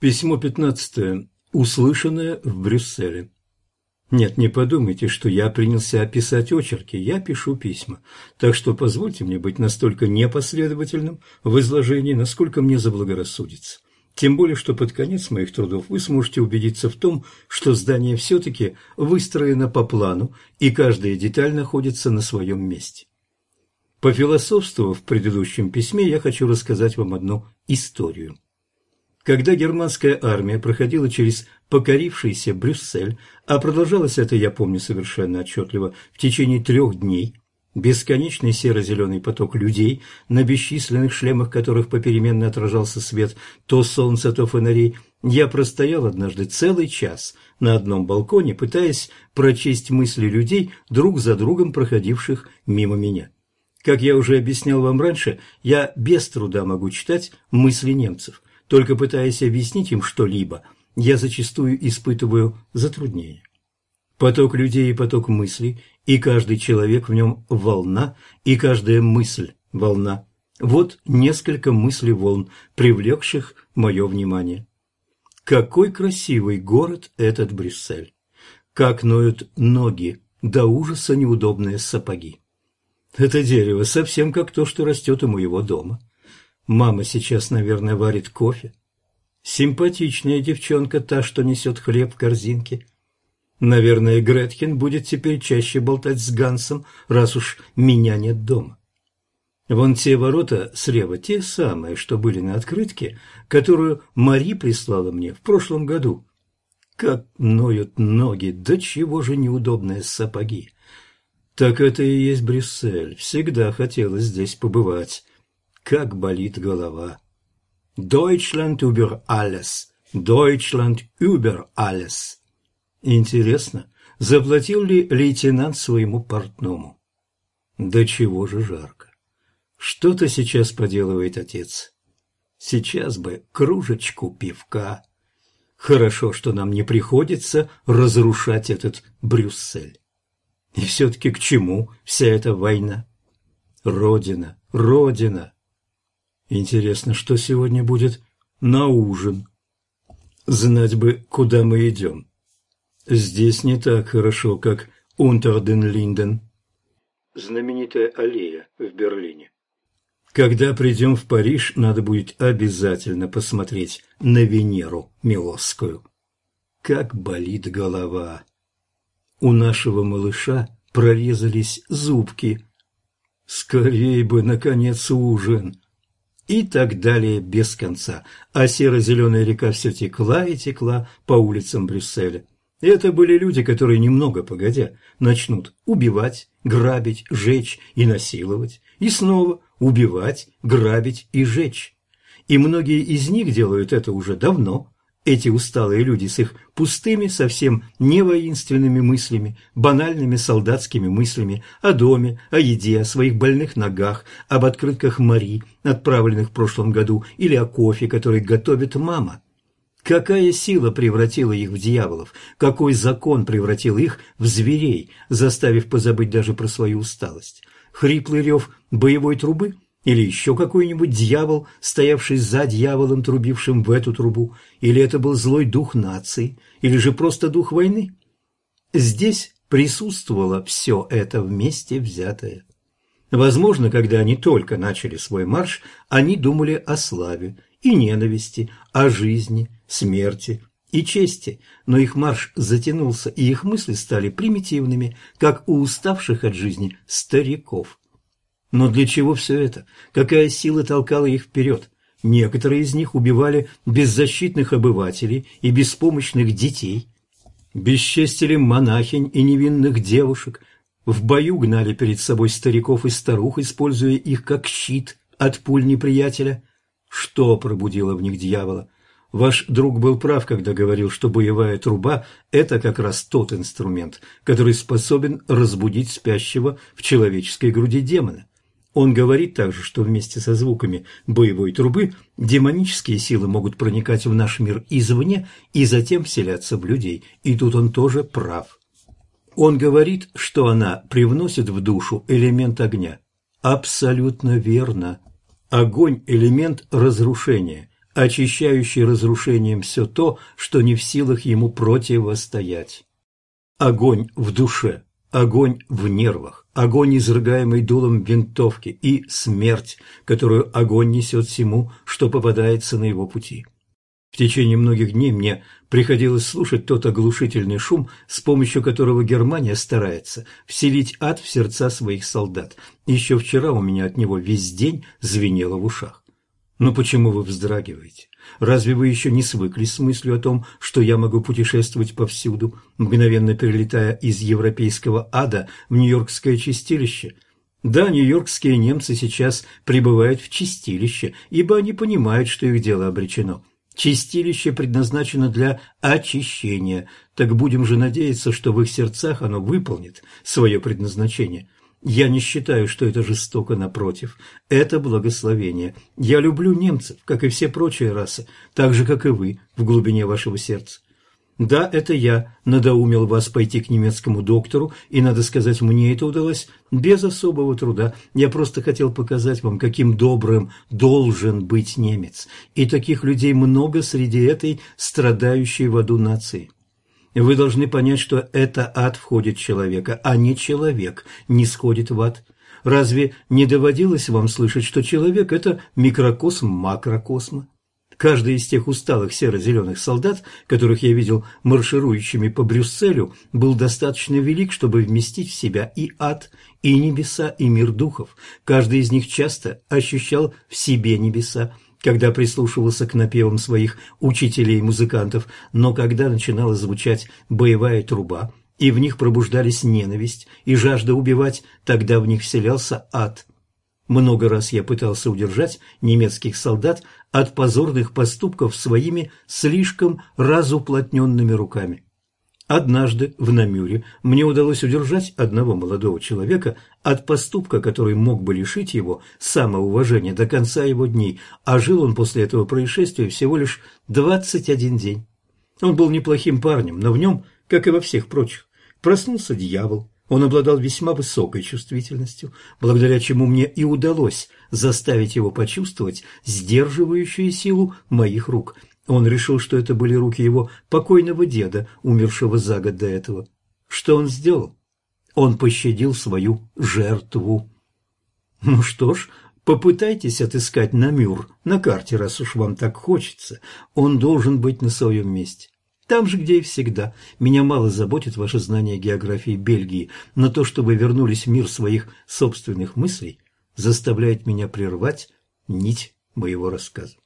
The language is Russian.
Письмо 15. Услышанное в Брюсселе. Нет, не подумайте, что я принялся описать очерки, я пишу письма. Так что позвольте мне быть настолько непоследовательным в изложении, насколько мне заблагорассудится. Тем более, что под конец моих трудов вы сможете убедиться в том, что здание все-таки выстроено по плану, и каждая деталь находится на своем месте. Пофилософствовав в предыдущем письме, я хочу рассказать вам одну историю. Когда германская армия проходила через покорившийся Брюссель, а продолжалось это, я помню совершенно отчетливо, в течение трех дней, бесконечный серо-зеленый поток людей, на бесчисленных шлемах которых попеременно отражался свет то солнца, то фонарей, я простоял однажды целый час на одном балконе, пытаясь прочесть мысли людей, друг за другом проходивших мимо меня. Как я уже объяснял вам раньше, я без труда могу читать мысли немцев – только пытаясь объяснить им что-либо, я зачастую испытываю затруднения. Поток людей и поток мыслей, и каждый человек в нем волна, и каждая мысль – волна. Вот несколько мыслей волн, привлекших мое внимание. Какой красивый город этот Брюссель! Как ноют ноги, до ужаса неудобные сапоги. Это дерево совсем как то, что растет у моего дома. Мама сейчас, наверное, варит кофе. Симпатичная девчонка та, что несет хлеб в корзинке. Наверное, Гретхен будет теперь чаще болтать с Гансом, раз уж меня нет дома. Вон те ворота слева, те самые, что были на открытке, которую Мари прислала мне в прошлом году. Как ноют ноги, да чего же неудобные сапоги. Так это и есть Брюссель, всегда хотелось здесь побывать как болит голова. Deutschland über alles. Deutschland über alles. Интересно, заплатил ли лейтенант своему портному? Да чего же жарко. Что-то сейчас поделывает отец. Сейчас бы кружечку пивка. Хорошо, что нам не приходится разрушать этот Брюссель. И все-таки к чему вся эта война? Родина, Родина, Интересно, что сегодня будет на ужин? Знать бы, куда мы идем. Здесь не так хорошо, как Унтерден-Линден. Знаменитая аллея в Берлине. Когда придем в Париж, надо будет обязательно посмотреть на Венеру Милосскую. Как болит голова. У нашего малыша прорезались зубки. Скорей бы, наконец, ужин и так далее без конца. А серо-зеленая река все текла и текла по улицам Брюсселя. Это были люди, которые немного погодя начнут убивать, грабить, жечь и насиловать, и снова убивать, грабить и жечь. И многие из них делают это уже давно, эти усталые люди с их пустыми, совсем не воинственными мыслями, банальными солдатскими мыслями о доме, о еде, о своих больных ногах, об открытках Мари, отправленных в прошлом году, или о кофе, который готовит мама. Какая сила превратила их в дьяволов, какой закон превратил их в зверей, заставив позабыть даже про свою усталость. Хриплый рев боевой трубы – или еще какой-нибудь дьявол, стоявший за дьяволом, трубившим в эту трубу? Или это был злой дух нации? Или же просто дух войны? Здесь присутствовало все это вместе взятое. Возможно, когда они только начали свой марш, они думали о славе и ненависти, о жизни, смерти и чести, но их марш затянулся, и их мысли стали примитивными, как у уставших от жизни стариков. Но для чего все это? Какая сила толкала их вперед? Некоторые из них убивали беззащитных обывателей и беспомощных детей, бесчестили монахинь и невинных девушек, в бою гнали перед собой стариков и старух, используя их как щит от пуль неприятеля. Что пробудило в них дьявола? Ваш друг был прав, когда говорил, что боевая труба – это как раз тот инструмент, который способен разбудить спящего в человеческой груди демона. Он говорит также, что вместе со звуками боевой трубы демонические силы могут проникать в наш мир извне и затем вселяться в людей, и тут он тоже прав. Он говорит, что она привносит в душу элемент огня. Абсолютно верно. Огонь – элемент разрушения, очищающий разрушением все то, что не в силах ему противостоять. Огонь в душе, огонь в нервах, огонь, изрыгаемый дулом винтовки, и смерть, которую огонь несет всему, что попадается на его пути. В течение многих дней мне приходилось слушать тот оглушительный шум, с помощью которого Германия старается вселить ад в сердца своих солдат. Еще вчера у меня от него весь день звенело в ушах. Но почему вы вздрагиваете? Разве вы еще не свыклись с мыслью о том, что я могу путешествовать повсюду, мгновенно перелетая из европейского ада в нью-йоркское чистилище? Да, нью-йоркские немцы сейчас пребывают в чистилище, ибо они понимают, что их дело обречено. Чистилище предназначено для очищения, так будем же надеяться, что в их сердцах оно выполнит свое предназначение – я не считаю, что это жестоко, напротив. Это благословение. Я люблю немцев, как и все прочие расы, так же, как и вы, в глубине вашего сердца. Да, это я надоумил вас пойти к немецкому доктору, и, надо сказать, мне это удалось без особого труда. Я просто хотел показать вам, каким добрым должен быть немец. И таких людей много среди этой страдающей в аду нации. Вы должны понять, что это ад входит в человека, а не человек не сходит в ад. Разве не доводилось вам слышать, что человек – это микрокосм макрокосма? Каждый из тех усталых серо-зеленых солдат, которых я видел марширующими по Брюсселю, был достаточно велик, чтобы вместить в себя и ад, и небеса, и мир духов. Каждый из них часто ощущал в себе небеса, когда прислушивался к напевам своих учителей и музыкантов, но когда начинала звучать боевая труба, и в них пробуждались ненависть и жажда убивать, тогда в них вселялся ад. Много раз я пытался удержать немецких солдат от позорных поступков своими слишком разуплотненными руками. Однажды в Намюре мне удалось удержать одного молодого человека от поступка, который мог бы лишить его самоуважения до конца его дней, а жил он после этого происшествия всего лишь 21 день. Он был неплохим парнем, но в нем, как и во всех прочих, проснулся дьявол. Он обладал весьма высокой чувствительностью, благодаря чему мне и удалось заставить его почувствовать сдерживающую силу моих рук – он решил, что это были руки его покойного деда, умершего за год до этого. Что он сделал? Он пощадил свою жертву. Ну что ж, попытайтесь отыскать Намюр на карте, раз уж вам так хочется. Он должен быть на своем месте. Там же, где и всегда. Меня мало заботит ваше знание географии Бельгии, но то, что вы вернулись в мир своих собственных мыслей, заставляет меня прервать нить моего рассказа.